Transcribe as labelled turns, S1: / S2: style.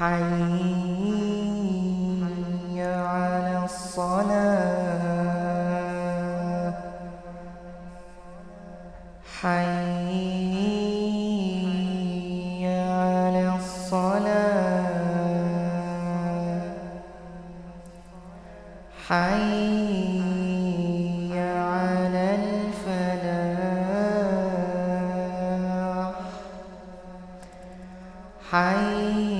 S1: حي على الصلاة حي على الصلاة حي على الفلاح. حي